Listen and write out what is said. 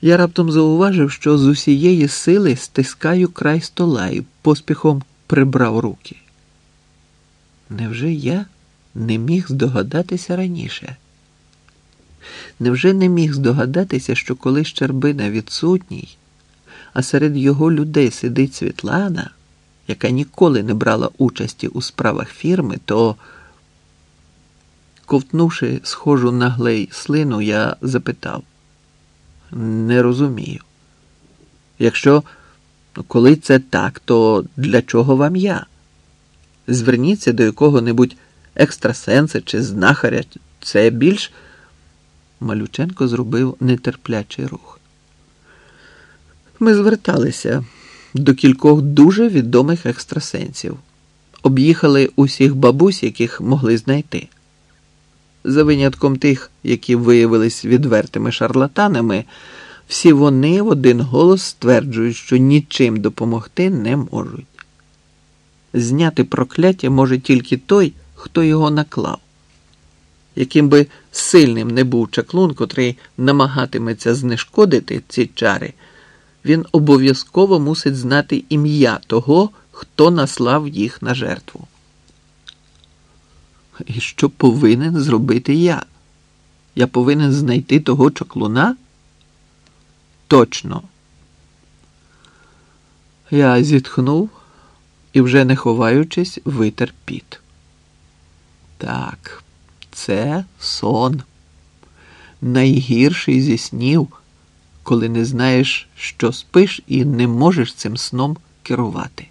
Я раптом зауважив, що з усієї сили стискаю край стола і поспіхом прибрав руки. Невже я не міг здогадатися раніше? Невже не міг здогадатися, що коли Щербина відсутній, а серед його людей сидить Світлана, яка ніколи не брала участі у справах фірми, то, ковтнувши схожу на глей слину, я запитав. Не розумію. Якщо ну, коли це так, то для чого вам я? Зверніться до якого-небудь екстрасенса чи знахаря. Це більш. Малюченко зробив нетерплячий рух. Ми зверталися до кількох дуже відомих екстрасенсів, об'їхали усіх бабусь, яких могли знайти. За винятком тих, які виявились відвертими шарлатанами, всі вони в один голос стверджують, що нічим допомогти не можуть. Зняти прокляття може тільки той, хто його наклав. Яким би сильним не був чаклун, котрий намагатиметься знешкодити ці чари, він обов'язково мусить знати ім'я того, хто наслав їх на жертву. І що повинен зробити я? Я повинен знайти того чаклуна? Точно. Я зітхнув і, вже не ховаючись, витер піт. Так, це сон. Найгірший зі снів, коли не знаєш, що спиш, і не можеш цим сном керувати.